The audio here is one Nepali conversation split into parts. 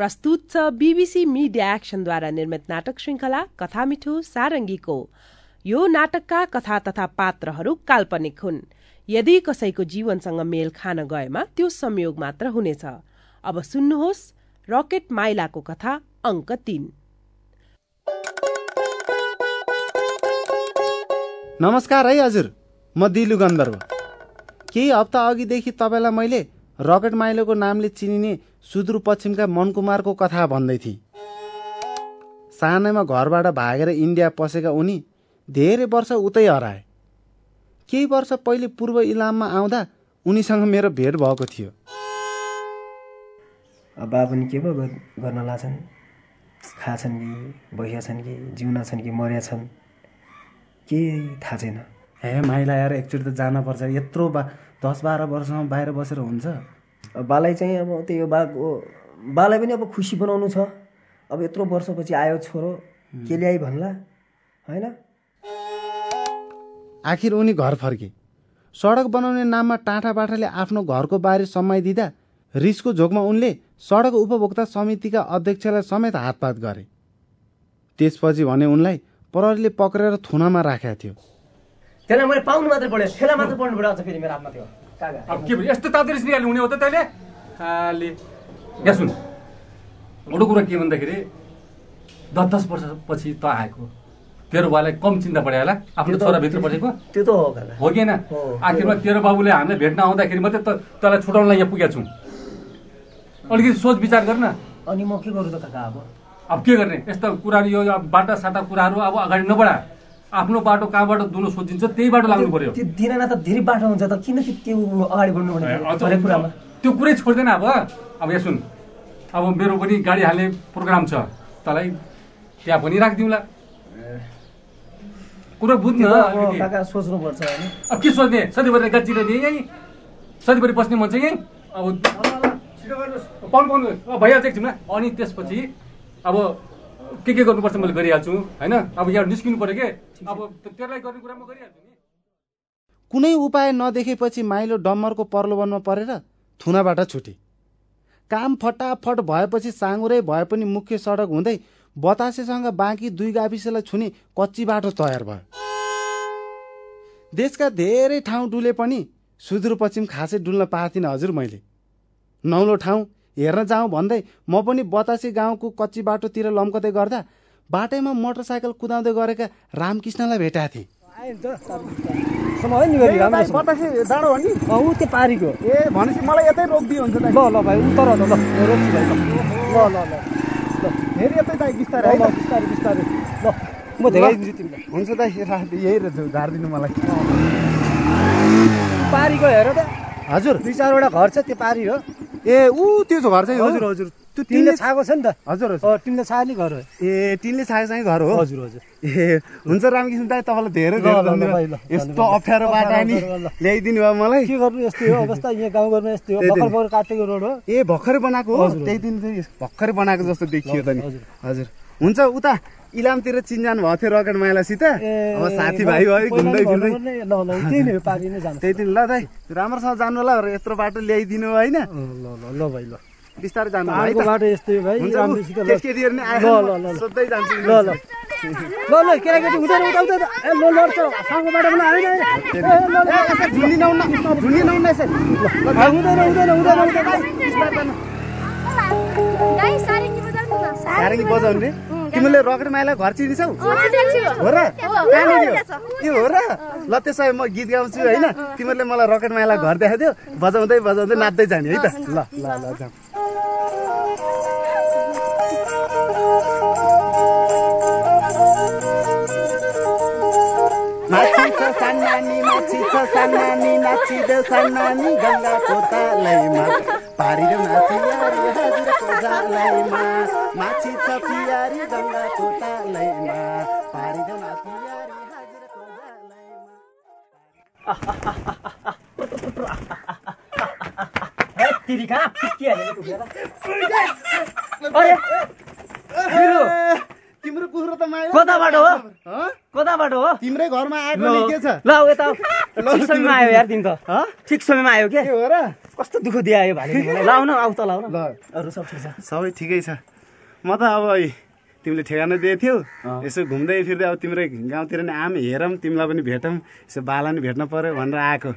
प्रस्तुत छ बीबीसी मिडिया एक्सनद्वारा निर्मित नाटक श्रृङ्खला कथा मिठो सारङ्गीको। यो नाटकका कथा तथा पात्रहरू काल्पनिक हुन्। यदि कसैको जीवनसँग मेल खान गएमा त्यो संयोग मात्र हुनेछ। अब सुन्नुहोस् रकेट माइलाको कथा अङ्क तीन। नमस्कार है हजुर म दिलु गन्धर्व। केही हप्ता अघिदेखि तपाईँलाई मैले रकेट माइलोको नामले चिनिने सुदूरपश्चिमका मनकुमारको कथा भन्दै थिएँ। सानैमा घरबाट भागेर इन्डिया पसेका उनी धेरै वर्ष उतै हराए। केही वर्ष पहिले पूर्व इलाममा आउँदा उनीसँग मेरो भेट भएको थियो। बा पनि के पो गर्न लाछन्? खाछन् कि बसिया छन् कि जिउना छन् कि मर्या छन् केही थाहा छैन। हे माइला यार एकचोटि त जानुपर्छ यत्रो बा दस बाह्र वर्षसम्म बाहिर बसेर हुन्छ। बालाई चाहिँ अब त्यही हो बाको बालाई पनि अब खुसी बनाउनु छ। अब यत्रो वर्षपछि आयो छोरो के ल्याइ भन्ला होइन? आखिर उनी घर फर्के। सडक बनाउने नाममा टाँठा बाठाले आफ्नो घरको बारे समाइदिँदा रिसको झोकमा उनले सडक उपभोक्ता समितिका अध्यक्षलाई समेत हातपात गरे। त्यसपछि भने उनलाई प्रहरीले पक्रेर थुनामा राखेका थियो। त्यसलाई मैले पाउनु मात्रै पढ्यो ठेला मात्रै पढ्नु पऱ्यो। अझ फेरि मेरो हातमा थियो अब के भयो? यस्तो तातो रिस निकाल्ने हुने हो त तैँले? खाले। यहाँ सुन। एउटा कुरा के भन्दाखेरि दस दस वर्षपछि त आएको। तेरो बाउलाई कम चिन्ता पऱ्यो होला। आफ्नो छोराभित्र परेको। त्यो त हो हो कि होइन। आखिरमा तेरो बाबुले हामीलाई भेट्न आउँदाखेरि मात्रै त तँलाई छुटाउनलाई यहाँ पुगेका छौँ। अलिकति सोच विचार गर न अनि म के गरौँ त काका अब? अब के गर्ने? यस्ता कुराहरू यो अब बाटा साटा कुराहरू अब अगाडि नबढा आफ्नो बाटो कहाँबाट दुलो सोचिन्छ त्यही बाटो लाग्नु पर्यो। त्यो दिनमा त धेरै बाटो हुन्छ त किन त्यो अगाडि बढ्नु पर्ने कुरामा? त्यो कुरै छोड्दैन अब। अब यहाँ सुन अब मेरो पनि गाडी हाल्ने प्रोग्राम छ तँलाई त्यहाँ पनि राखिदिउँला। कुरा बुझ्न सोच्नुपर्छ होइन। अब के सोच्ने सधैँभरि गाडी चिराउने यहीँ सधैँभरि बस्ने मन चाहिँ यहीँ। अब पाउनु पाउनु। अब भइहाल्छ एकछिनमा। अनि त्यसपछि अब के के गर्नुपर्छ मैले गरिहाल्छु होइन? अब यहाँ निस्किनु पऱ्यो के? अब त्यसलाई गर्ने कुरा म गरिहाल्छु नि। कुनै उपाय नदेखेपछि माइलो डम्मरको प्रलोभनमा परेर थुनाबाट छुटे। काम फटाफट भएपछि साँगुरै भए पनि मुख्य सडक हुँदै बतासेसँग बाँकी दुई गाविसलाई छुने कच्ची बाटो तयार भयो। देशका धेरै ठाउँ डुले पनि सुदूरपश्चिम खासै डुल्न पाथिनँ हजुर मैले। नौलो ठाउँ हेर्न जाउँ भन्दै म पनि बतासे गाउँको कच्ची बाटोतिर लम्कदै गर्दा बाटैमा मोटरसाइकल कुदाउँदै गरेका रामकृष्णलाई भेटाएको थिएँ। समय नि गरी राम्रो छ। बतासे डाँडो हो नि। अँ, ऊ त्यो पारीको। ए भनेपछि मलाई यतै रोकिदियो हुन्छ ल ल भाइ उतर ल ल। रोक्छु भाइ ल। ल ल ल। फेरि यतै दाइ बिस्तारै ल है ल त बिस्तारै बिस्तारै। ल म देखाइदिन्छु तिमीलाई। हुन्छ दाइ रा- यही रहेछ झारिदिनु मलाई। पारीको हेर त। हजुर। दुई चारवटा घर छ त्यो पारी हो। ए ऊ त्यो घर चाहिँ हजुर हजुर त्यो तिनले छाएको छ नि त हजुर हजुर तिमीले छाने घर हो ए तिनले छाएको चाहिँ घर हो हजुर हजुर ए हुन्छ रामकृष्ण दाइ तपाईँलाई धेरै धेरै धन्यवाद यस्तो। अप्ठ्यारो बाटा नि। ल्याइदिनु भयो मलाई के गर्नु यस्तै हो अवस्था यहाँ गाउँघरमा यस्तै हो। भर्खर भर्खर काटेको रोड हो ए भर्खरै बनाएको हो त्यही दिन चाहिँ भर्खरै बनाएको जस्तो देखियो त नि। हजुर हुन्छ उता इलामतिर चिनजान भएको थियो रकेट माइलासित अब साथीभाइ भयो घुम्दै ल ल त्यही दिन ल दाइ राम्रोसँग जानु होला यत्रो बाटो ल्याइदिनु होइन ल ल ल भाइ ल बिस्तारै जानु होला है पाहाडको त बाटो यस्तै हो भाइ हुन्छ ऊ, राम्रोसित ल केटीकेटीहरू नि आयो ल, ल, ल, ल। सोध्दै जान्छु ल ल ल ल केटाकेटी हुँदैन उता उता उता। ए ल लड्छ सँगको बाटो पनि आएन आएन। ए, ल, ल, ल। झुन्डी नहुन्न झुन्डी नहुन्न यसरी आ, हुँदैन हुँदैन हुँदैन हुँदैन गाई सारङ्गी बजाउनु न सारङ्गी बजाउने तिमीले रकेट माइला घर चिनिछौ? हो र? कहाँनिर? हो? यो हो र? ल त्यसो भए म गीत गाउँछु होइन? तिमीहरूले मलाई रकेट माइला घर देखाइदियो बजाउँदै बजाउँदै नाच्दै जाने है त? ल ल ल जाउँ माछी छ सानानी माछी छ सानानी नाचिदेऊ सानानी गङ्गाको तालैमा पारिदेऊ नाची यारी हजुरको जालैमा। माछी छ पियारी पारिदेऊ कहाँ तिम्रो कुखुरा त कताबाट हो? हँ? कताबाट हो? तिम्रै घरमा आएको के छ? ल यता। ठिक समयमा आयो यार तिमी त हँ? ठिक समयमा आयो क्या के हो र कस्तो दुःख दियो आयो भाइले मलाई ल आउन आऊ त ल आउन ल अरू सब ठिक छ सबै ठिकै छ म त अब तिमीले ठेगाना दिएको थियौ यसो घुम्दै फिर्दै अब तिम्रै गाउँतिर नि आम हेरौँ तिमीलाई पनि भेटौँ यसो बाला नि भेट्न पर्यो भनेर आएको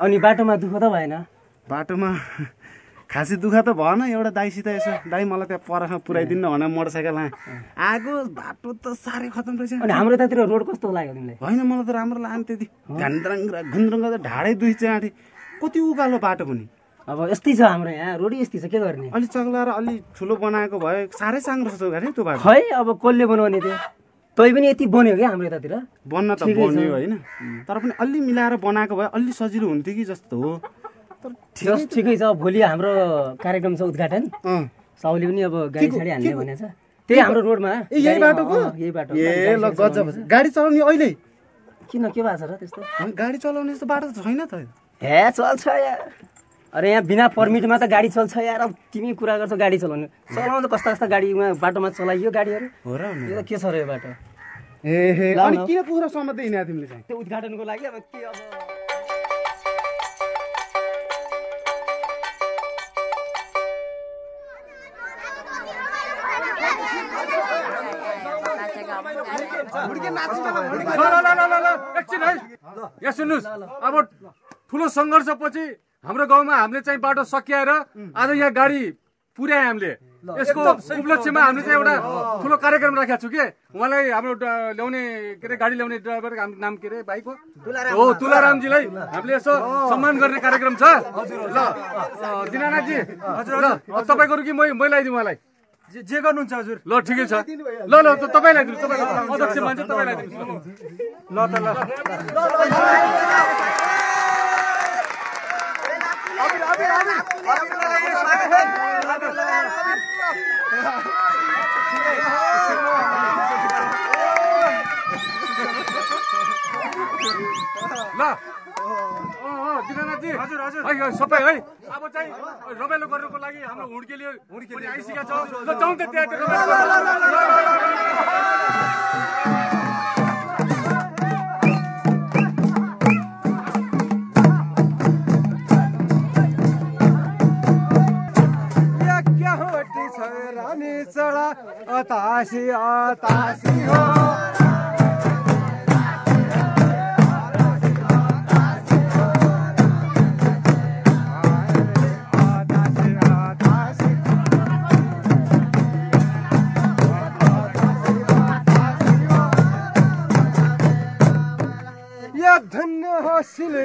अनि बाटोमा दुःख त भएन बाटोमा खासै दुःख त भएन एउटा दाइसित यसो दाइ मलाई त्यहाँ परखमा पुऱ्याइदिनु भनेर मोटरसाइकलमा आएको बाटो त साह्रै खतम रहेछ। अनि हाम्रो यतातिर रोड कस्तो लाग्यो तिमीलाई? होइन मलाई त राम्रो लाग्यो त्यति। घान्द्राङ घुन्द्रङ त ढाडै दुई आँटे कति उकालो बाटो पनि। अब यस्तै छ हाम्रो यहाँ रोड यस्तै छ के गर्ने? अलि चग्लाएर अलि ठुलो बनाएको भए साह्रै साङ्ग्रो छ गाडी त्यो बाटो। खै अब कसले बनाउने त्यो? तै पनि यति बन्यो क्या हाम्रो यतातिर? बन्न त। बन्यो होइन। तर पनि अलि मिलाएर बनाएको भए अलि सजिलो हुन्थ्यो कि जस्तो हो। ठिकै छ। भोलि हाम्रो कार्यक्रम छ उद्घाटन। साउले पनि अब गाडी साडी के हान्ने भनेको छ त्यही हाम्रो रोडमा। ए यही बाटोको? यही बाटो। ए गाडी ल गजब। चलाउनु गाडी चलाउने अहिले। किन के भएको छ र त्यस्तो? गाडी चलाउने जस्तो बाटो त छैन त। हे चल्छ यार अरे यहाँ बिना पर्मिटमा त गाडी चल्छ यार अब तिमी कुरा गर्छौ गाडी चलाउनु। चलाउनु त कस्ता कस्ता गाडीमा बाटोमा चलाइयो गाडीहरू। हो र यो त के छ र यो बाटो? ए। किन कुखुरा समात्दै हिँड्या तिमीले चाहिँ? त्यो उद्घाटनको लागि अब के अब एकछिन है यहाँ सुन्नुहोस् अब ठुलो सङ्घर्षपछि हाम्रो गाउँमा हामीले चाहिँ बाटो सकिएर आज यहाँ गाडी पुर्याए हामीले यसको उपलक्ष्यमा हामीले चाहिँ एउटा ठुलो कार्यक्रम राखेका छु कि उहाँलाई हाम्रो ल्याउने के अरे गाडी ल्याउने ड्राइभर नाम के अरे बाइकको हो तुलारामजीलाई हामीले यसो सम्मान गर्ने कार्यक्रम छ ल दिनानाथजी ल तपाईँको कि मै मै लगाइदिउँ उहाँलाई जे गर्नुहुन्छ हजुर। ल ठिकै छ। ल ल त तपाईँलाई दिनु तपाईँलाई अध्यक्ष मान्छे तपाईँलाई दिनु। ल त ल। ल। दिनानाथजी हजुर हजुर सबै है अब चाहिँ रमाइलो गर्नुको लागि हाम्रो हुड्केली हुड्केली आइसकेका छ जाउँ त त्यहाँ रानी चढा अतासी अतासी हो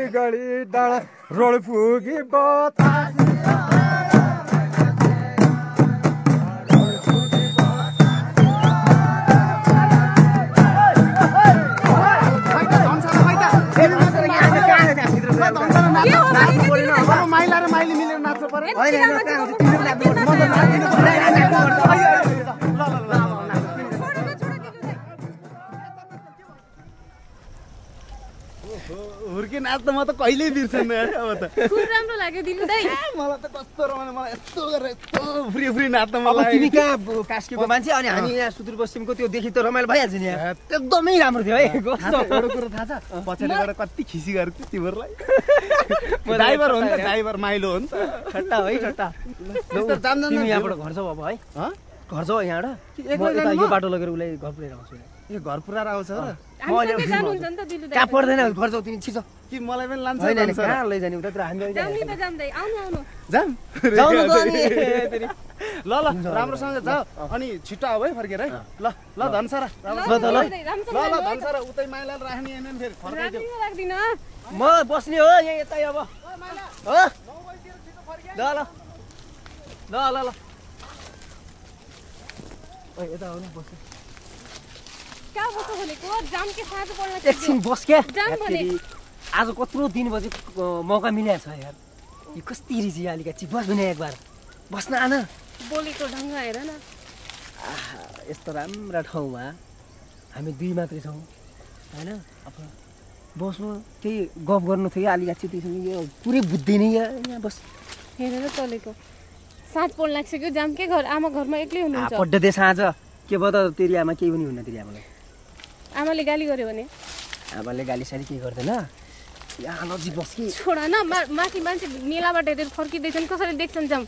सिलगढी डाँडा रोड पुगी बतासी माइला र माइली मिलेर नाच्नु पर्यो हुर्के नाच त म त कहिल्यै बिर्सन्न है अब त। राम्रो लाग्यो दिनु दाइ? मलाई त कस्तो रमाइलो मलाई यस्तो गरेर यस्तो फ्री फ्री नाच्न अब तिमी कहाँ कास्कीको मान्छे अनि हामी यहाँ सुदूरपश्चिमको त्यो देखि त रमाइलो भइहाल्छ नि यहाँ एकदमै राम्रो थियो है। छ, एउटा कुरो थाहा छ। पछाडिबाट कति खिसी गरेको थियो तिमीहरूलाई। ड्राइभर हो नि त ड्राइभर माइलो हो नि त। ठट्टा है ठट्टा। यस्तो जान जान तिमी जान यहाँबाट घर जाऊ अब है। हँ? घर जाऊ यहाँबाट यो? बाटो लगेर उसलाई घर पुऱ्याएर आउँछु। ए घर पुऱ्याएर आउँछ र कहाँ पर्दैन घर जाऊ तिमी छिटो कि मलाई पनि लान्छ होइन? कहाँ लैजाने उतातिर हामी अहिले जाउँ नि त जाऊँ दाइ। आउनु आउनु। जाम जाउँ। न त अनि। ल ल राम्रोसँग जाऊ। अनि छिट्टो आऊ है फर्केर है। ल ल धनसारा ल त ल ल। धनसारा उतै माइलाले राख्ने होइन नि फेरि राख्दिनँ म बस्ने हो यहाँ यतै अब। हो ल ल। ल ल। ल यता आउनु बस्नु कहाँ बस्नु भनेको जाम के साँझ पर्न एकछिन बस क्या? आज कत्रो दिन बजे मौका मिलेको छ यार। यो कस्ती रिजी अलिकति। बस भने एक बार बस्न आन। बोलेको ढङ्ग हेर न। आहा, यस्तो राम्रा ठाउँमा हामी दुई मात्रै छौँ। होइन? अब बस्नु त्यही गफ गर्नु थियो अलिकति यो पुरै बुझ्दैन यहाँ यहाँ बस। हेरेर चलेको। साँझ पर्न लागिसक्यो। जाम के घर। आमा घरमा एक्लै हुनुहुन्छ। पड्ड साँझ के भयो त? तेरि आमा केही पनि हुन्न तेरि आमालाई। आमाले गाली गर्यो भने? आमाले गाली साली केही गर्दैन। यहाँ नजिक बस कि। छोड न माथि मान्छे मेलाबाट हेरेर फर्किँदैछन् कसरी देख्छन् जाउँ?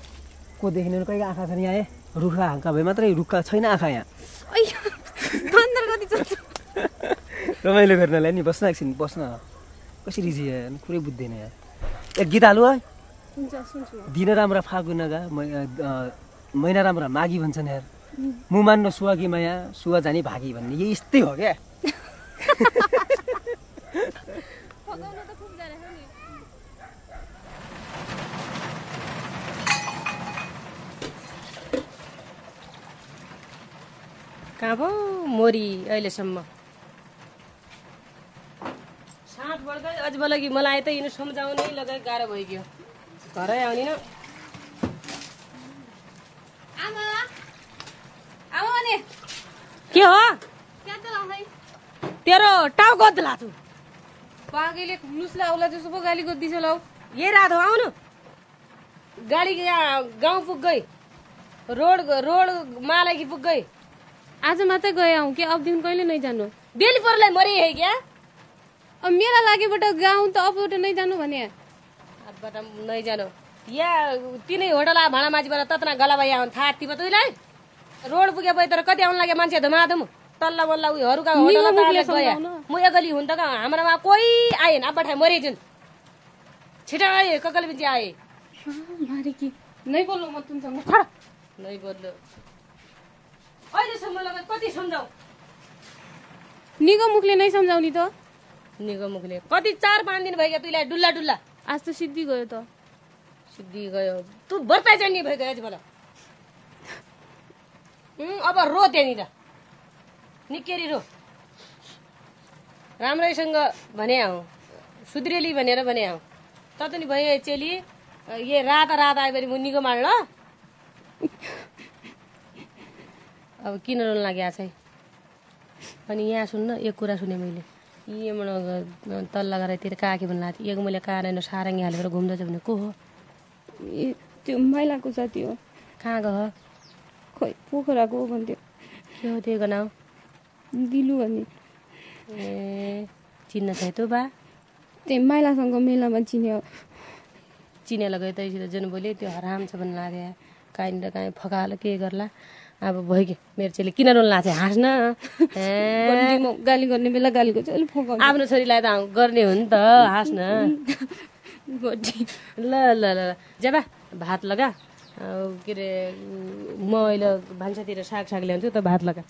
को देख्ने कहिले आँखा छन् यहाँ ए? रुखा हाँका भए मात्रै रुखा छैन आँखा यहाँ। रमाइलो गर्नलाई नि बस्न एकछिन बस्न। कसरी चाहिँ कुरै बुझ्दैन यार एक गीत हालु है। दिन राम्रा फागुन गा मै- अ, महिना राम्रा माघी भन्छन् यार मु मान्न सुहागी माया सुहा जाने भागी भन्ने यही यस्तै हो क्या? फकाउन त खुब जाने छ नि कहाँ पो मोरी अहिलेसम्म साँठ बढ्दै अझ कि मलाई त यिनी सम्झाउनै लगाइ गाह्रो भइगयो घरै आउने न आमा! आमा भने के हो? तेरो टाउको लाछु बाघेले लुस्ला औला जस्तो पो गाली गरिदिन्छ लौ यही रात हो आउनु। गाडी गाउँ पुग्गै रोड रोड मालाकी पुग्गै आज मात्रै गए आउँ कि अबदेखि कहिले नै जानु? बेली परलाई मरि है क्या? अब मेरा लागिबाट गाउँ त अबबाट नै जानु भने? अबबाट नै जानु। या तिनै होटल आ भाँडा माझीबाट ततना गलाबा यहाँ थाहा तिमी तुइलाई? रोड पुगे तर कति आउनु लाग्यो मान्छे धुमाधुम। तल्ला बल्ला गयो। सम्झाउन। म एकली हुन त कहाँ? हाम्रोमा कोही आएन। अब ठाइ मरे जुन छिटो आए ककल बिची आए। मारे कि? नै बोल्नु म तुमसँग खडा नै बोल्यो अहिलेसम्म लगाए कति सम्झाउ? निगो मुखले नै सम्झाउने त। निगो मुखले कति चार पाँच दिन भइगयो तुइलाई डुल्ला डुल्ला। आज त सिद्धि गयो त। सिद्धि गयो। तँ बर्ता चढ्ने भइगयो आज मलाई उम्, अब रो त्यहाँनिर। निकेरी रो राम्रैसँग भने आऊ। सुध्रेली भनेर भने आऊ। त नि भयो चेली ये राता राता आयो भने म निको माड ल। अब किन रोन लाग्यो छै अनि यहाँ सुन्न एक कुरा सुने मैले। यहाँबाट तल्ला गरेर काके भन्नु लाग्थ्यो एक मैले कारण सारङ्गी हालेर घुम्दैछ भने को हो? ए त्यो माइलाको साथी हो। कहाँ गयो खोइ पोखराको भन्थ्यो। के हो त्यो नाउँ दिलु भन्ने ए चिन्न छ त बा त्यही माइलासँग मेलामा चिन्यो चिनेर गयो तैसित जुन बोले त्यो हराम छ भन्नु लाग्यो काहीँ र काहीँ फकालो के गर्ला अब भइगयो मेरो चेली किन रोल्नु लाग्छ हाँस्न गाली गर्ने बेला गाली गर्छु अलिक आफ्नो छोरीलाई त गर्ने हो नि त हाँस्न ल ल ल। जेबा भात लगा के अरे म अहिले भान्सातिर साग साग ल्याउँछु त भात लगा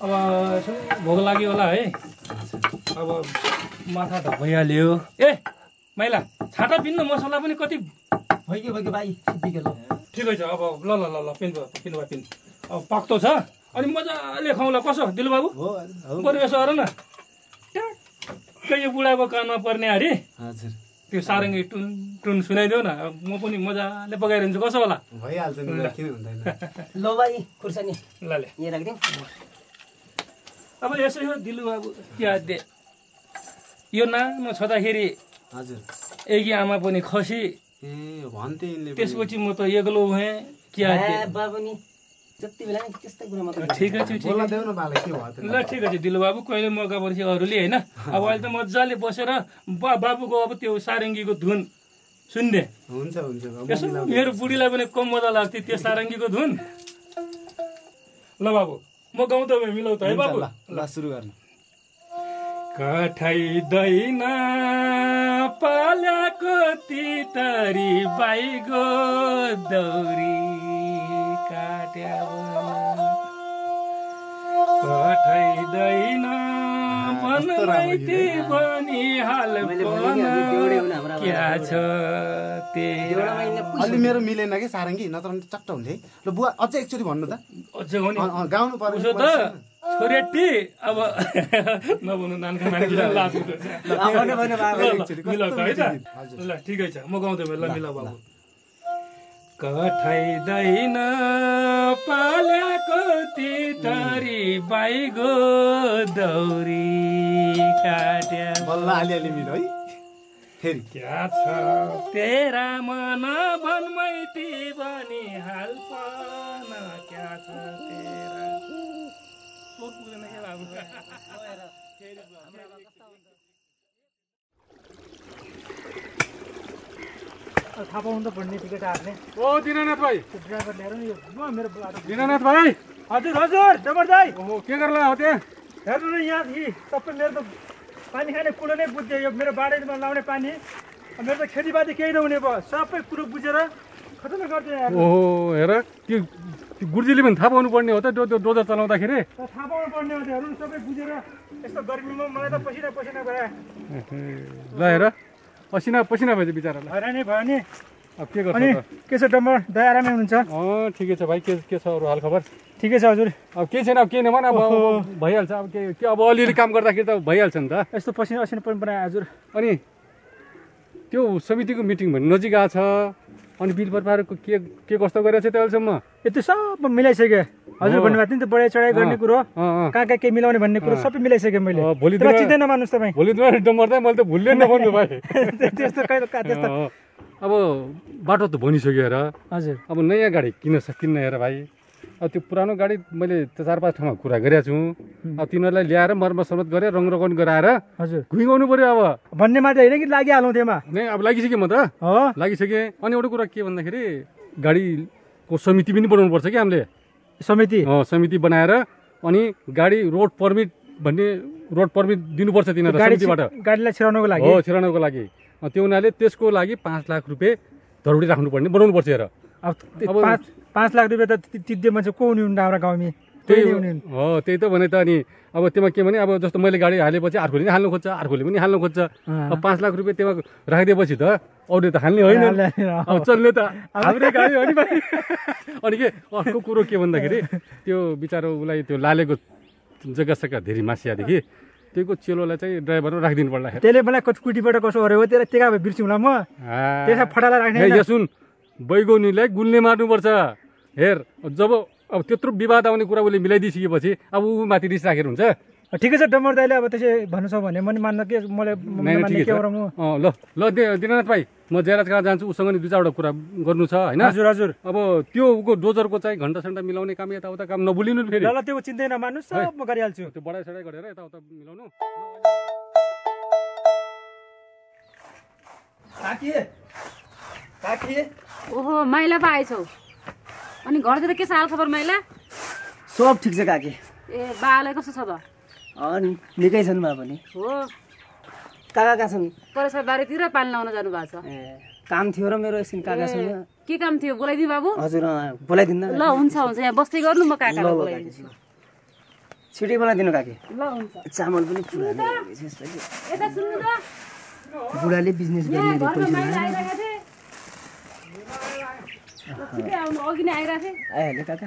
अब यसो भोक लाग्यो होला है। अब माथा त भइहाल्यो ए माइला छाता पिन्नु मसला पनि कति भइगयो भइगयो भाइ ठिकै छ अब ल ल ल ल पिन्नु पिन्नु भयो पिन्नु अब पाक्तो छ अनि मजाले खुवाउँला कसो दिलु बाबु बरु यसो हेर न। ट्याक्कै यो बुढाको कानमा पर्ने अरे। हजुर। त्यो सारङ्गी टुन टुन सुनाइदेऊ न। अब म पनि मजाले पकाइरहन्छु कसो होला? भइहाल्छ नि किन हुँदैन। ल भाइ खुर्सानी। ल ले। यहाँ राखिदिउँ। अब यसो हो दिलु बाबु क्या दे यो नानो छँदाखेरि हजुर। एकी आमा पनि खसी। त्यसपछि म त एक्लो भएँ। नि ठिकै छु न के भयो त ल ठिक छ दिलु बाबु कहिले मौका पर्छ अरूले होइन? अब अहिले त मजाले बसेर बा बाबुको अब त्यो सारङ्गीको धुन। सुन्ने? हुन्छ हुन्छ यसो। मेरो बुढीलाई पनि कम मजा लाग्थ्यो त्यो सारङ्गीको धुन। ल बाबु। म गाउँदा मिलाउ त है बाबु। ल सुरु गर्नु। कठाइँदैन पाल्याको तितरी बाइगो दौरी काट्या कठाइँदैन बनमाइती बनी हाल क्या छ महिना अलि मेरो मिलेन कि सारङ्गी? नत्र चट्ट हुन्थे। ल बुवा अझै एकचोटि भन्नु त। अझै गाउनु पर्यो। उसो त? छोरेटी अब नभन्नु नानका नानीलाई लाज त त। ल ठिकै छ। म गाउँदै ल मिला बाबु। कठाइँदैन पाल्याको तितरी बाइगो दौरी काट्या बल्ल अलिअलि मिलो है। फेरि। क्या छ? तेरा मन भन्मैती बनी हाल पान। क्या छ तेरा? पुग्दैन के बाबु थाहा पाउनु त पर्ने टिकट हार्ने ओ दिनानाथ भाइ। ड्राइभर ल्याएर नि यो मेरो दिनानाथ भाइ। हजुर हजुर डबर दाई। के गर्ला हो त्यहाँ? हेर्नु न यहाँ यी सबै मेरो त पानी खाने कुरो नै बुझ्यो। यो मेरो बाढीमा लाउने पानी। मेरो त खेतीपाती केही नहुने भयो। सबै कुरो बुझेर खतम गरिदियो ओहो हेर त्यो गुर्जीले पनि थाहा पाउनु पर्ने हो त डोजर चलाउँदाखेरि। थाहा पाउनु पर्ने हो त्यो। हेर्नु सबै बुझेर यस्तो गर्मीमा मलाई त पसिना पसिना गरायो ल हेर। पसिना पसिना भएछ बिचरालाई। हैरानै भयो नि। अब के गर्छ के छ डम्बर? दया आरामै हुनुहुन्छ? अँ ठिकै छ भाइ। के के छ अरू हालखबर? ठिकै छ हजुर। अब केही छैन अब केही नभन अब भइहाल्छ। अब के के अब अलिअलि काम गर्दाखेरि त भइहाल्छ नि त। यस्तो पसिना असिना पनि बनायो हजुर। अनि त्यो समितिको मिटिङ भन्ने नजिक आएको छ। अनि बिल प्रकारको के के कस्तो गरेको छ त्यो अहिलेसम्म? यति सब मिलाइसकेँ हजुर। भन्नुभएको थियो नि त बढाइ चढाइ गर्ने कुरो। कहाँ कहाँ के मिलाउने भन्ने कुरो। सबै मिलाइसकेँ मैले। भोलि चिन्दै नमान्नुहोस् तपाईँ भोलि दिन डम्बर त मैले त भुल्नै नभन्नु भाइ। त्यस्तो कहिले त्यस्तो। अब बाटो त भनिसक्यो हेर। हजुर। अब नयाँ गाडी किन्न स किन्न हेर भाइ। अब त्यो पुरानो गाडी मैले त्यो चार पाँच ठाउँमा कुरा गरेको छु। अब तिनीहरूलाई ल्याएर मर्मत गरेर रङ रगन गराएर हजुर। घुइगाउनु पर्यो अब। भन्ने मात्रै होइन कि लागिहालौँ त्यसमा? नै अब लागिसक्यो म त। लागिसकेँ। अनि एउटा कुरा के भन्दाखेरि गाडीको समिति पनि बनाउनु पर्छ कि हामीले? समिति? समिति बनाएर अनि गाडी रोड पर्मिट भन्ने रोड पर्मिट दिनुपर्छ तिनीहरूलाई समितिबाट। गाडीलाई छिराउनको लागि? हो छिराउनको लागि। त्यो हुनाले त्यसको लागि पाँच लाख रुपियाँ धरोडी राख्नुपर्ने बनाउनुपर्छ अब- पाँच लाख रुपियाँ त ति- तिद्धे मान्छे को हुने हुन् हाम्रो गाउँमा? त्यही त्यही हो। त्यही त भने त अनि अब त्यसमा के भने अब जस्तो मैले गाडी हालेपछि अर्कोले पनि हाल्नु खोज्छ अर्कोले पनि हाल्नु खोज्छ। अब पाँच लाख रुपियाँ त्यसमा राखिदिएपछि त अरूले त हाल्ने होइन। अब चल्ने त हाम्रै गाडी हो नि अनि के अर्को कुरो के भन्दाखेरि त्यो बिचरा उसलाई त्यो लालेको जग्गा सग्गा धेरै मासियादेखि त्योको चेलोलाई चाहिँ ड्राइभरमा राखिदिनु पर्ला। त्यसले मलाई कुटीबाट कसो गऱ्यो हो? त्यसलाई भए बिर्स्यौँ म। त्यसमा फटाला राख्ने सुन। बैगौनीलाई गुल्ने मार्नुपर्छ। हेर जब अब त्यत्रो विवाद आउने कुरा उसले मिलाइदिइसकेपछि अब ऊ माथि रिस राखेर हुन्छ। ठिकै छ डम्बर दाइले अब त्यसै भन्नु छ भने म नि मान्न के मलाई ल ल दिनानाथ भाइ म जयराज कहाँ जान्छु उसँग नि दुई चारवटा कुरा गर्नु छ होइन? हजुर हजुर। अब त्यो ऊको डोजरको चाहिँ घन्टा सन्टा मिलाउने काम यताउता काम नभुलिनु नि फेरि। ल ल त्यो चिन्दै नमान्नुहोस् सब म गरिहाल्छु। त्यो बढाइ सडाइ गरेर यताउता मिलाउनु। ओहो माइला पो आएछौ अनि घरतिर के छ खबर माइला सब ठिक छ काकी। ए बालाई कस्तो छ त? अनि निकै छन् बा पनि हो। काका कहाँ छन्? करेसर बारीतिर पानी लाउन जानु भएको छ। ए काम थियो र मेरो एकछिन काकासँग के काम थियो? बोलाइदिनु बाबु। हजुर बोलाइदिनु ल हुन्छ हुन्छ। यहाँ बस्दै गर्नु म ल, बोलाइदिन्छु। छिटै बोलाइदिनु काकी। ल हुन्छ। चामल पनि बुढाले बिजनेस गर्ने अरे घरमा पैसा माइला आइरहेको थिए ल, छिटै आउनु अघि नै आइरहेको थिएँ आइहाल्यो काका।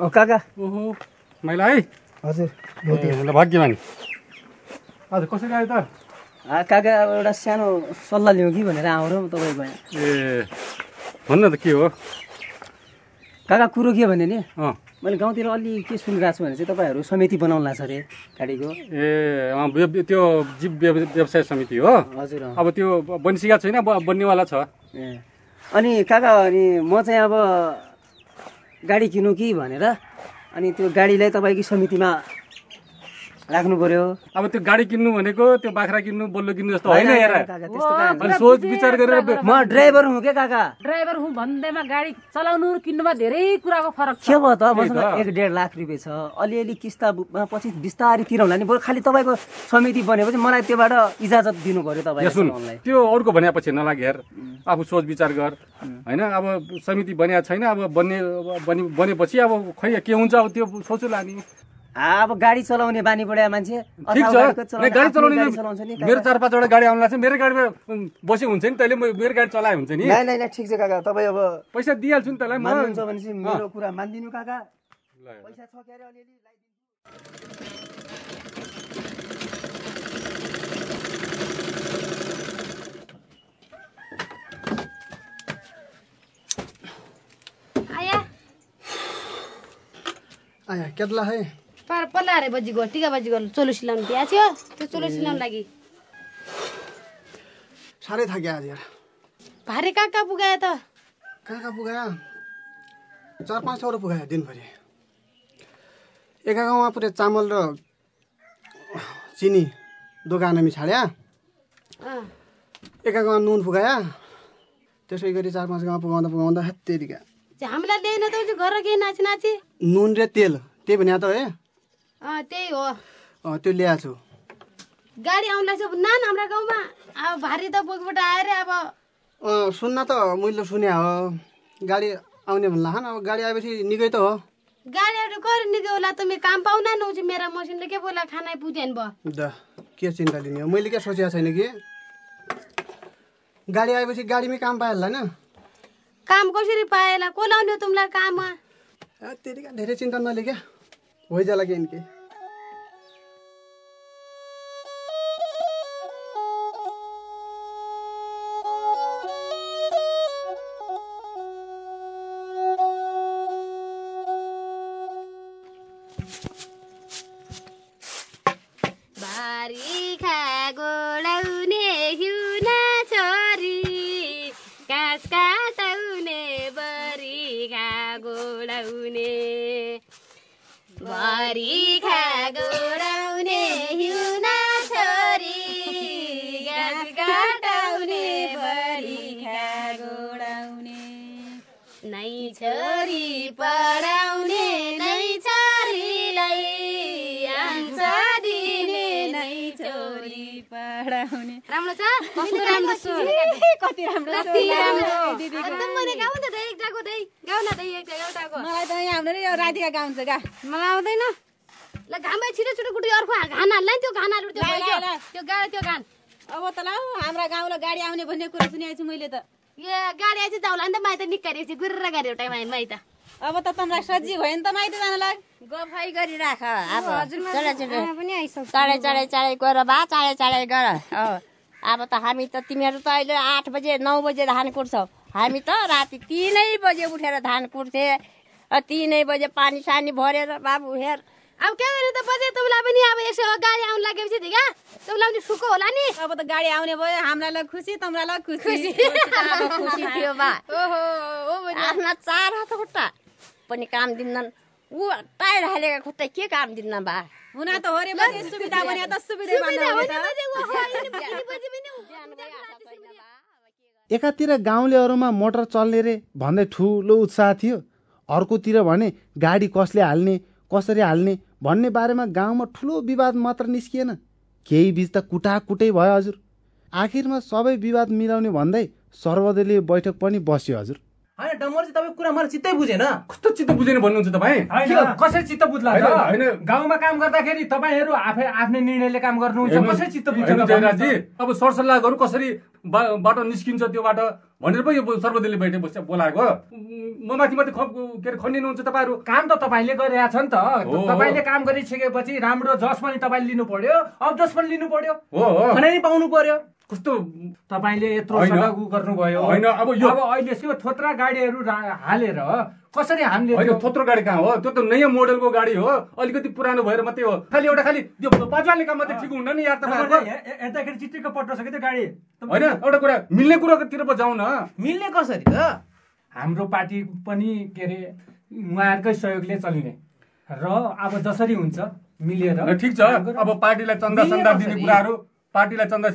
ओ काका। ओहो है। हजुर भाग्यमानी कसरी आयो त? आ, काका अब एउटा सानो सल्लाह लिउँ कि भनेर आउँ तपाईँको यहाँ ए भन्न त के हो? काका कुरो के भने नि? अँ। मैले गाउँतिर अलि के सुनिरहेको छु भने चाहिँ तपाईँहरू समिति बनाउनु छ अरे गाडीको। ए त्यो जीव व्य- व्यवसाय समिति हो? हजुर। अब त्यो बनिसकेको छैन बन्नेवाला छ। ए। अनि काका अनि म चाहिँ अब गाडी किनौँ कि भनेर अनि त्यो गाडीलाई तपाईँको समितिमा राख्नु पर्यो। अब त्यो गाडी किन्नु भनेको त्यो बाख्रा किन्नु बल्लो किन्नु जस्तो होइन सोच विचार गरेर म ड्राइभर हुँ के काका? ड्राइभर हुँ भन्दैमा गाडी चलाउनु र किन्नुमा धेरै कुराको फरक छ। के भयो त? मसँग। एक डेढ लाख रुपियाँ छ। अलिअलि किस्तामा पछि बिस्तारै तिरौँला नि। बरु खालि तपाईँको समिति बनेपछि मलाई त्योबाट इजाजत दिनु पर्यो सुन चलाउनलाई त्यो अरूको भनेपछि नलागे हेर आफू सोच विचार गर। होइन अब समिति बनिएको छैन अब बन्ने बनि बनेपछि अब खै के हुन्छ अब त्यो सोचुला नि। आ, अब गाडी चलाउने बानी बढ्या मान्छे। गाडी चलाउने मेरो चार पाँचवटा गाडी आउनु लाग्छ। मेरो गाडीमा बसे हुन्छ नि तैँले मेरो गाडी चलायो हुन्छ नि। नाइ नाइ ठिक छ काका तपाईँ अब पैसा दिइहाल्छु नि तँलाई मान्नुहुन्छ भने चाहिँ मेरो कुरा मानिदिनु काका। पैसा छ क्यारे अलिअलि आया। क्या है? पर पल्ला अरे बजीको टिका बजीको चोलो सिलाउनु दिएको थियो। त्यो चोलो सिलाउनु लागि। साह्रै थाक्यो आज यार। भारे कहाँ कहाँ पुगायो त? कहाँ कहाँ पुगायो? चार पाँच ठाउँहरू पुगायो दिनभरि। एका गाउँमा पुरै चामल र चिनी दोकानमी छाड्या। एका गाउँमा नुन पुगाया। त्यसै गरी चार पाँच गाउँ पुगाउँदा पुगाउँदा चाहिँ हामीलाई ल्याएन त घर केही नाची नाची नुन र तेल त्यही भने त है? त्यही हो। त्यो ल्याएको छु। गाडी आउनु लाग्छ नान हाम्रा गाउँमा। अब भारी त बोकबाट आएर अब। सुन्न त मैले सुने हो। गाडी आउने भन्ला हन अब गाडी आएपछि निकै त हो। गाडीहरू कर निकै होला? तुम्ही काम पाउना नहुन्छ मेरा मसिनले के बोला? खाना पुगेन भयो। द के चिन्ता लिने हो? मैले क्या सोचेको छैन कि? गाडी आएपछि गाडीमै काम पाइहाल्ला होइन। काम कसरी पाएला को लाउने तिमीलाई काममा? धेरै चिन्ता नले क्या भइजाला के के। भारी खा गोडाउने हिउना छोरी घाँस काटाउने बरी खा गोडाउने भरी खा गोडाउने हिउना राम्रो छ? कस्तो राम्रो कति राम्रो कति राम्रो एकदम मैले गाउँ न त एकटाको त्यही गाउँ न त एउटा एउटाको मलाई त यहाँ आउँदैन यो राधिका गाउँछ गा। मलाई आउँदैन। ल घाममा छिटो छिटो कुटी अर्को घान हाल्ला नि त्यो घान हाल्नु त्यो। त्यो गाडी त्यो घान। अब त ल हाम्रा गाउँलाई गाडी आउने भन्ने कुरा सुनेको छु मैले त। ए गाडी आएपछि जाउँला नि त माइत गुर्र गाडी एउटा माइत। अब त तँलाई सजिलो भयो नि त माइत जानलाई। गफै गरिराख अब। हजुरमा चढे चढे। आमा पनि आइसक्छ चाँडै चाँडै चाँडै गएर बा चाँडै चाँडै गर। अब त हामी त तिमीहरू त अहिले आठ बजे नौ बजे धान कुट्छौ। हामी त राति तिनै बजे उठेर धान कुट्थे। अ, तिनै बजे पानी सानी भरेर बाबु हेर। अब के गर्ने त बजे? तिमीलाई पनि अब यसो गाडी आउनु लागेपछि दिगा तिमीलाई पनि सुख होला नि। अब त गाडी आउने भयो। हामीलाई ल खुसी। ल खुसी अब खुसी थियो बा। ओहो। आफ्ना चार हात खुट्टा पनि काम दिन्नन्। ऊ टायर हालेका खुट्टा के काम दिन्न बा? हुन त हो रे बजे सुविधा भने त सुविधा सुविधा भन्दा हो हो नि त। बजे, ओहो, यिनी- यिनी बजे पनि एकातिर गाउँलेहरूमा मोटर चल्ने रे भन्दै ठुलो उत्साह थियो। अर्कोतिर भने गाडी कसले हाल्ने कसरी हाल्ने भन्ने बारेमा गाउँमा ठुलो विवाद मात्र निस्किएन। केही बिच त कुटाकुटै भयो हजुर। आखिरमा सबै विवाद मिलाउने भन्दै सर्वदलीय बैठक पनि बस्यो हजुर। होइन डमर चाहिँ तपाईँको कुरा मलाई चित्तै बुझेन। कस्तो चित्त बुझेन भन्नुहुन्छ तपाईँ? कसरी चित्त बुझ्ला होइन। गाउँमा काम गर्दाखेरि तपाईँहरू आफै आफ्नै निर्णयले काम गर्नुहुन्छ। कसरी चित्त बुझ्छ त? अब सरसल्लाह गरौँ कसरी बाटो निस्किन्छ त्यो बाटो? भनेर पो यो सर्वदलीय बैठक बस्छ बोलाएको। म माथि माथि के अरे खनिनुहुन्छ तपाईँहरू। काम त तपाईँले गरिरहेको छ नि त। तपाईँले काम गरिसकेपछि राम्रो जस पनि तपाईँले लिनु पर्यो। अब जस पनि लिनु पर्यो। हो हो। खनै पाउनु पर्यो। कस्तो तपाईँले यत्रो गर्नुभयो? होइन, अब यो- अब अहिले त्यो थोत्रा गाडीहरू हालेर कसरी हामीले होइन थोत्रो गाडी कहाँ हो? त्यो त नयाँ मोडलको गाडी हो। अलिकति पुरानो भएर मात्रै हो। खालि एउटा खालि त्यो बजारले काम मात्रै ठिक हुन्न नि यार हेर्दाखेरि चिट्टिको पट्रो छ कि त्यो गाडी? होइन एउटा कुरा मिल्ने कुरोतिर पो जाउँ न। मिल्ने कसरी त हाम्रो पार्टी पनि के अरे उहाँहरूकै सहयोगले चलिने। र अब जसरी हुन्छ मिलेर ठिक छ। अब पार्टीलाई चन्दा कसरी? दिने कुराहरू पार्टीलाई चन्दा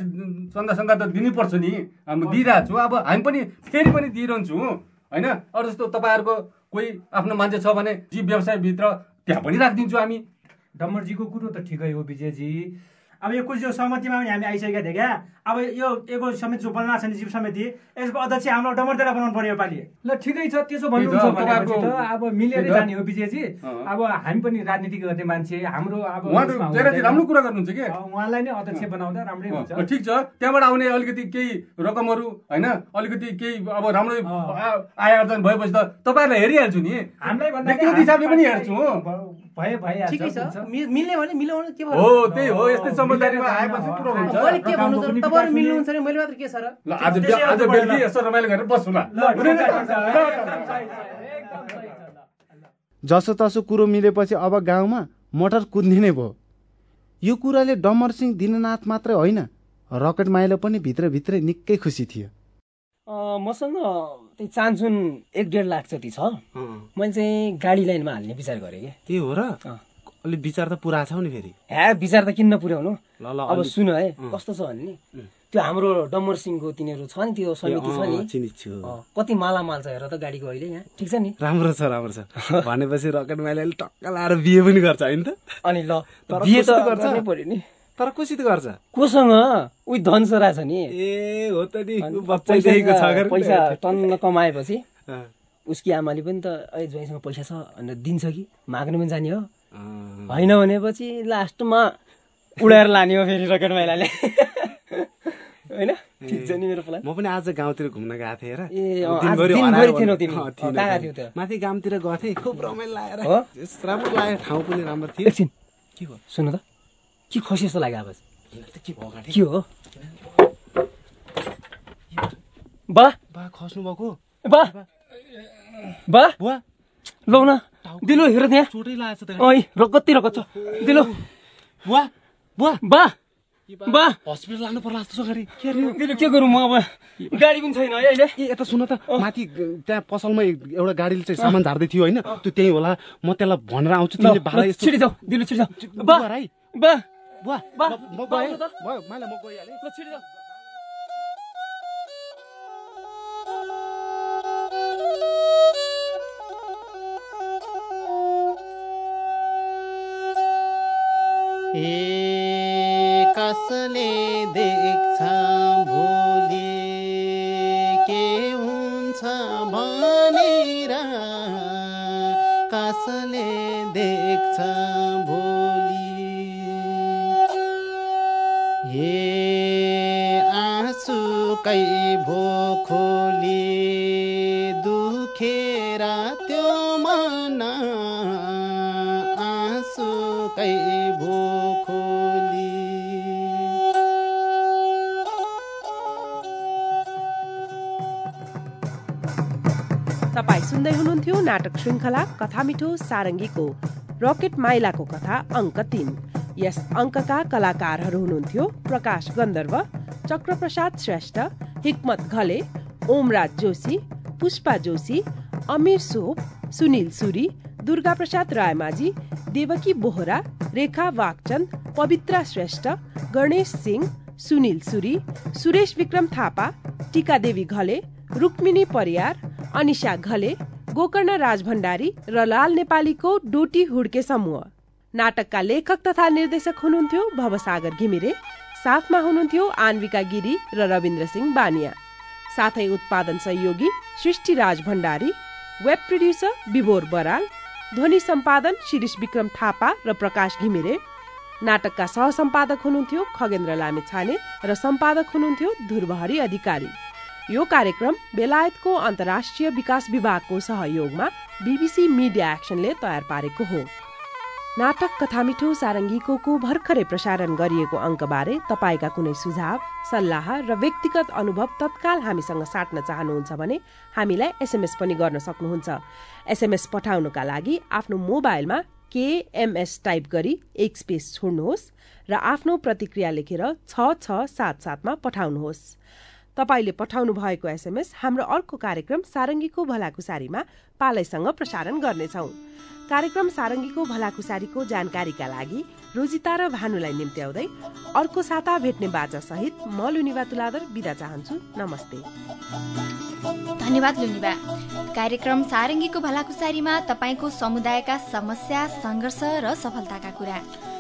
चन्दा सन्दा त दिनुपर्छ नि। हामी दिइरहेको छु। अब हामी पनि फेरि पनि दिइरहन्छौँ होइन? अरू जस्तो तपाईँहरूको कोही आफ्नो मान्छे छ भने जी व्यवसायभित्र त्यहाँ पनि राखिदिन्छु हामी। डम्बरजीको कुरो त ठिकै हो विजयजी। अब यो कुछ जो सहमतिमा पनि हामी आइसकेका थियौँ क्या। अब यो एको समिति जो बन्ना छ नि जीव समिति यसको अध्यक्ष हाम्रो डमरदेला बनाउनु पर्यो योपालि। ल ठिकै छ त्यसो भन्नुहुन्छ अब मिलेरै। जाने हो विजयजी। अब हामी पनि राजनीति गर्ने मान्छे हाम्रो अब। राम्रो कुरा गर्नुहुन्छ कि? उहाँलाई नै अध्यक्ष बनाउँदा राम्रै हुन्छ। ठिक छ। त्यहाँबाट आउने अलिकति केही रकमहरू होइन? अलिकति केही अब राम्रै आय आर्जन भएपछि त तपाईँहरूलाई हेरिहाल्छु नि। हामीलाई भन्दा हिसाबले पनि हेर्छु भए भइहाल्छ ठिकै छ हुन्छ। मि- मिल्ने भने मिलाउनु के भयो हो त्यही हो यस्तै समझदारीमा मिलेर आएपछि जानु कुरो हो। हुन्छ मैले के र भन्नु कामको छ पनि तपाईँहरू विकास मिल्नुहुन्छ भने मैले मात्र के छ र ल आज त्यसै बे- आज अगाडि बेलुकी ल। यसो रमाइलो गरेर बस्छु ल ल, हुने ठिक त? छ, ल, ल, ल। एकदम सही छ, ल। जसो तसो कुरो मिलेपछि अब गाउँमा मोटर कुद्ने भयो यो कुराले डम्बर सिंह दिननाथ मात्रै होइन रकेट माइलो पनि भित्रभित्रै निकै खुसी थियो मसँग त्यही चान्सुन एक डेढ लाख जति छ मैले चाहिँ गाडी लाइनमा हाल्ने विचार गरेँ कि। ए हो र? अलिक विचार त पुरा छौ नि फेरि। ह्या विचार त किन पुर्याउनु। ल ल अब सुन है। कस्तो छ भने नि त्यो हाम्रो डम्बर सिंहको तिनीहरू छ नि त्यो समिति छ नि। कति मालामाल छ हेर त गाडीको अहिले यहाँ। ठिक छ नि? राम्रो छ राम्रो छ। भनेपछि रकेट माइलोले टक्क लाएर बिहे पनि गर्छ होइन त? अनि ल बिहे त गर्नै पर्यो नि। तर कोसित गर्छ। कोसँग? उही धन सरा छ नि। ए हो त नि। पैसा टन्न कमाएपछि। उसकी आमाले पनि त ए ज्वाइँसँग पैसा छ भनेर दिन्छ कि? माग्नु पनि जाने हो। होइन भनेपछि लास्टमा उडाएर लाने हो फेरि रकेट माइलाले। होइन? ठिक छ नि मेरो प्लान म पनि आज गाउँतिर घुम्न गएको थिएँ हेर? माथि गाउँतिर गएको थिएँ। खुब रमाइलो लागेर। राम्रो लाग्यो ठाउँ पनि राम्रो थियो। एकछिन। के भयो? सुन त। के खसी जस्तो लाग्यो आवाज के हो? बा। बा खस्नु भएको। बा। बा। बुवा। लौ न। दिलो हेर त्यहाँ चोटै लागेको छ त अँ रगत्ती रगत छ। दिलो। बुवा। बुवा। बा। बा। हस्पिटल लानु पर्ला जस्तो छ अगाडि के के गरौँ म अब? गाडी पनि छैन है अहिले। ए यता सुन त। माथि त्यहाँ पसलमा एउटा गाडीले चाहिँ सामान झार्दै थियो होइन। त्यो त्यही होला। म त्यसलाई भनेर आउँछु। तिमीले भाडा छिटो जाऊ। दिलो छिटो जाऊ। बा। बा। बुवा म- गएँ। भयो माइला म गइहालेँ ल छिटो जाऊ ए कसले देख्छ भोलि के हुन्छ भनेर। कसले देख्छ आँसुकै भोखोली दुखेर त्यो मन आँसुकै भोखोली तपाईँ सुन्दै हुनुहुन्थ्यो नाटक श्रृङ्खला कथा मिठो सारङ्गीको रकेट माइलाको कथा अङ्क तीन। यस अङ्कका कलाकारहरू हुनुहुन्थ्यो प्रकाश गन्धर्व चक्रप्रसाद श्रेष्ठ हिक्मत घले ओमराज जोशी पुष्पा जोशी अमीर सोप सुनिल सुरी दुर्गा प्रसाद रायमाझी देवकी बोहरा रेखा वागचन्द पवित्रा श्रेष्ठ गणेश सिंह सुनिल सुरी सुरेश विक्रम थापा टिकादेवी घले रुक्मिनी परियार अनिशा घले गोकर्ण राज भण्डारी र लाल नेपालीको डोटी हुड्के समूह। नाटकका लेखक तथा निर्देशक हुनुहुन्थ्यो भवसागर घिमिरे। साथमा हुनुहुन्थ्यो आन्विका गिरी र रविन्द्र सिंह बानिया। साथै उत्पादन सहयोगी सृष्टि राज भण्डारी वेब प्रड्युसर विभोर बराल ध्वनि सम्पादन शिरिष विक्रम थापा र प्रकाश घिमिरे। नाटकका सह सम्पादक हुनुहुन्थ्यो खगेन्द्र लामेछाने र सम्पादक हुनुहुन्थ्यो ध्रुवहरी अधिकारी। यो कार्यक्रम बेलायतको अन्तर्राष्ट्रिय विकास विभागको सहयोगमा बीबीसी मिडिया एक्सनले तयार पारेको हो। नाटक कथा मिठो सारङ्गीको को भर्खरै प्रसारण गरिएको अङ्कबारे तपाईँका कुनै सुझाव सल्लाह र व्यक्तिगत अनुभव तत्काल हामीसँग साट्न चाहनुहुन्छ भने हामीलाई एसएमएस पनि गर्न सक्नुहुन्छ। एसएमएस पठाउनका लागि आफ्नो मोबाइलमा केएमएस टाइप गरी एक स्पेस छोड्नुहोस् र आफ्नो प्रतिक्रिया लेखेर छ छ सात सातमा पठाउनुहोस्। तपाईँले पठाउनु भएको एसएमएस हाम्रो अर्को कार्यक्रम सारङ्गीको भलाकुसारीमा पालैसँग प्रसारण गर्नेछौ। कार्यक्रम सारङ्गीको भलाकुसारीको जानकारीका लागि रोजिता र भानुलाई निम्त्याउँदै अर्को साता भेट्ने बाचा सहित म लुनिवा तुलादर बिदा चाहन्छु। नमस्ते। धन्यवाद लुनिबा। कार्यक्रम सारङ्गीको भलाकुसारीमा तपाईँको समुदायका समस्या सङ्घर्ष र सफलताका कुरा।